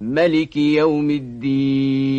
ملك يوم الدين.